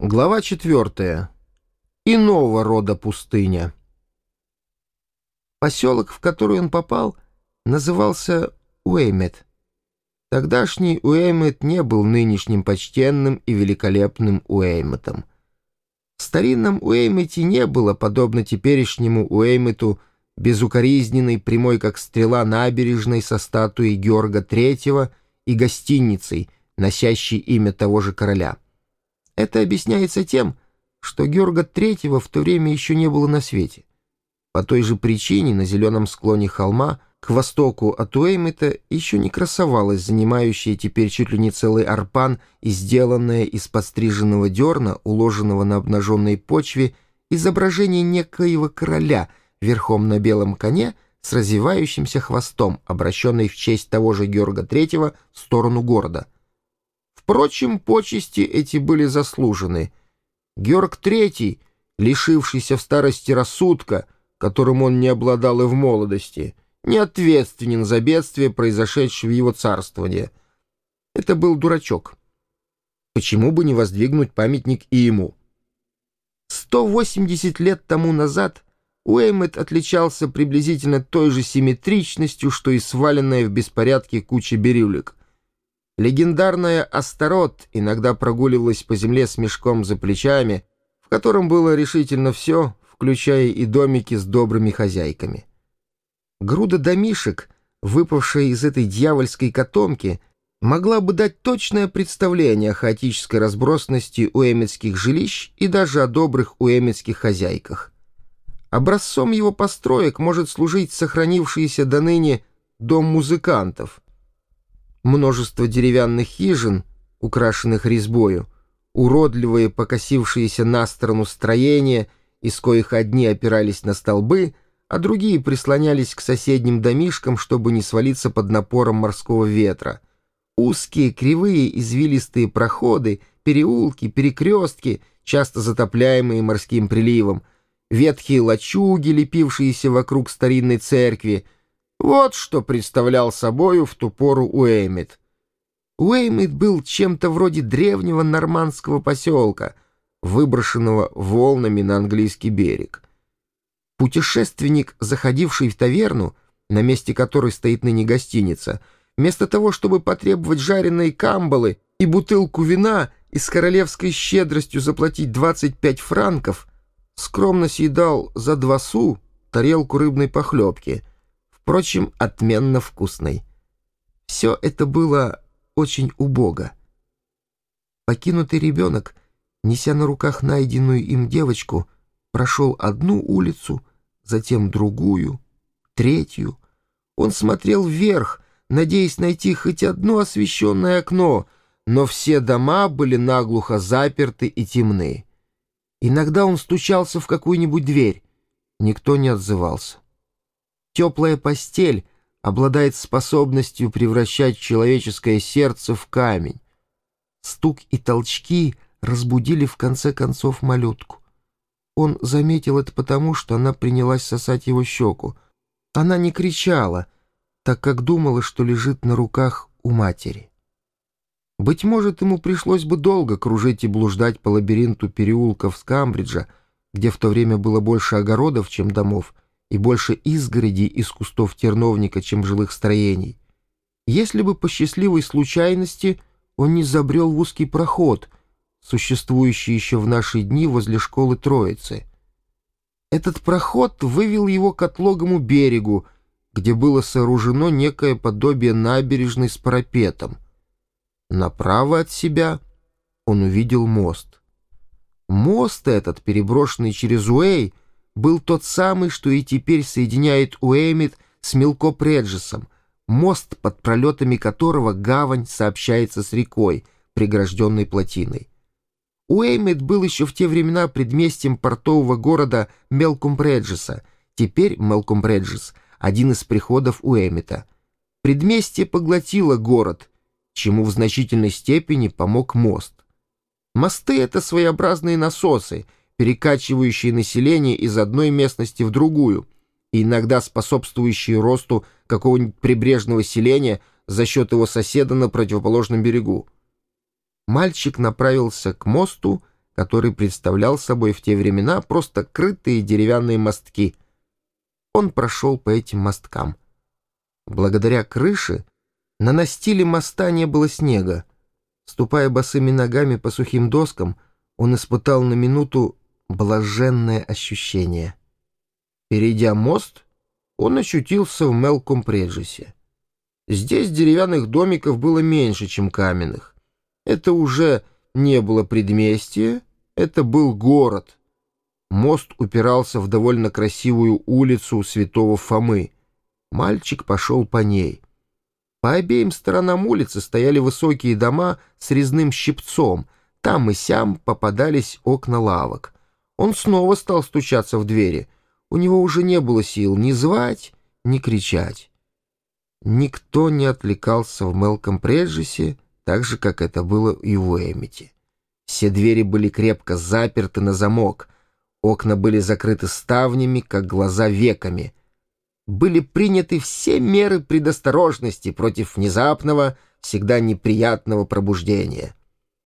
Глава четвертая. Иного рода пустыня. Поселок, в который он попал, назывался Уэймет. Тогдашний Уэймет не был нынешним почтенным и великолепным Уэйметом. В старинном Уэймете не было, подобно теперешнему Уэймету, безукоризненной, прямой как стрела набережной со статуей Георга Третьего и гостиницей, носящей имя того же короля. Это объясняется тем, что Георга Третьего в то время еще не было на свете. По той же причине на зеленом склоне холма к востоку от Уэймета еще не красовалась занимающая теперь чуть ли не целый арпан и сделанное из подстриженного дерна, уложенного на обнаженной почве, изображение некоего короля верхом на белом коне с развивающимся хвостом, обращенный в честь того же Георга Третьего в сторону города — Впрочем, почести эти были заслужены. Георг Третий, лишившийся в старости рассудка, которым он не обладал и в молодости, не ответственен за бедствие, произошедшее в его царствовании. Это был дурачок. Почему бы не воздвигнуть памятник и ему? 180 лет тому назад Уэймет отличался приблизительно той же симметричностью, что и сваленная в беспорядке куча бирюлек. Легендарная Астарот иногда прогуливалась по земле с мешком за плечами, в котором было решительно все, включая и домики с добрыми хозяйками. Груда домишек, выпавшая из этой дьявольской котомки, могла бы дать точное представление о хаотической разбросанности уэмецких жилищ и даже о добрых уэмецких хозяйках. Образцом его построек может служить сохранившийся до ныне дом музыкантов — множество деревянных хижин, украшенных резьбою, уродливые покосившиеся на сторону строения, из коих одни опирались на столбы, а другие прислонялись к соседним домишкам, чтобы не свалиться под напором морского ветра. Узкие, кривые, извилистые проходы, переулки, перекрестки, часто затопляемые морским приливом, ветхие лачуги, лепившиеся вокруг старинной церкви — вот что представлял собою в ту пору Уэймит. Уэймит был чем-то вроде древнего нормандского поселка, выброшенного волнами на английский берег. Путешественник, заходивший в таверну, на месте которой стоит ныне гостиница, вместо того, чтобы потребовать жареные камбалы и бутылку вина и с королевской щедростью заплатить 25 франков, скромно съедал за два су тарелку рыбной похлебки — впрочем, отменно вкусной. Все это было очень убого. Покинутый ребенок, неся на руках найденную им девочку, прошел одну улицу, затем другую, третью. Он смотрел вверх, надеясь найти хоть одно освещенное окно, но все дома были наглухо заперты и темны. Иногда он стучался в какую-нибудь дверь. Никто не отзывался. Теплая постель обладает способностью превращать человеческое сердце в камень. Стук и толчки разбудили в конце концов малютку. Он заметил это потому, что она принялась сосать его щеку. Она не кричала, так как думала, что лежит на руках у матери. Быть может, ему пришлось бы долго кружить и блуждать по лабиринту переулков Скамбриджа, где в то время было больше огородов, чем домов, и больше изгороди из кустов терновника, чем жилых строений. Если бы по счастливой случайности он не забрел в узкий проход, существующий еще в наши дни возле школы Троицы. Этот проход вывел его к отлогому берегу, где было сооружено некое подобие набережной с парапетом. Направо от себя он увидел мост. Мост этот, переброшенный через Уэй, был тот самый, что и теперь соединяет Уэймит с Милко-Преджесом, мост, под пролетами которого гавань сообщается с рекой, прегражденной плотиной. Уэймит был еще в те времена предместьем портового города Мелкомбреджеса, теперь Мелкомбреджес — один из приходов Уэймита. Предместье поглотило город, чему в значительной степени помог мост. Мосты — это своеобразные насосы — перекачивающие население из одной местности в другую, и иногда способствующие росту какого-нибудь прибрежного селения за счет его соседа на противоположном берегу. Мальчик направился к мосту, который представлял собой в те времена просто крытые деревянные мостки. Он прошел по этим мосткам. Благодаря крыше на настиле моста не было снега. Ступая босыми ногами по сухим доскам, он испытал на минуту блаженное ощущение. Перейдя мост, он очутился в Мелком-Преджесе. Здесь деревянных домиков было меньше, чем каменных. Это уже не было предместье, это был город. Мост упирался в довольно красивую улицу Святого Фомы. Мальчик пошел по ней. По обеим сторонам улицы стояли высокие дома с резным щипцом. Там и сям попадались окна лавок. Он снова стал стучаться в двери. У него уже не было сил ни звать, ни кричать. Никто не отвлекался в Мелком Преджесе, так же, как это было и в Уэмите. Все двери были крепко заперты на замок, окна были закрыты ставнями, как глаза веками. Были приняты все меры предосторожности против внезапного, всегда неприятного пробуждения.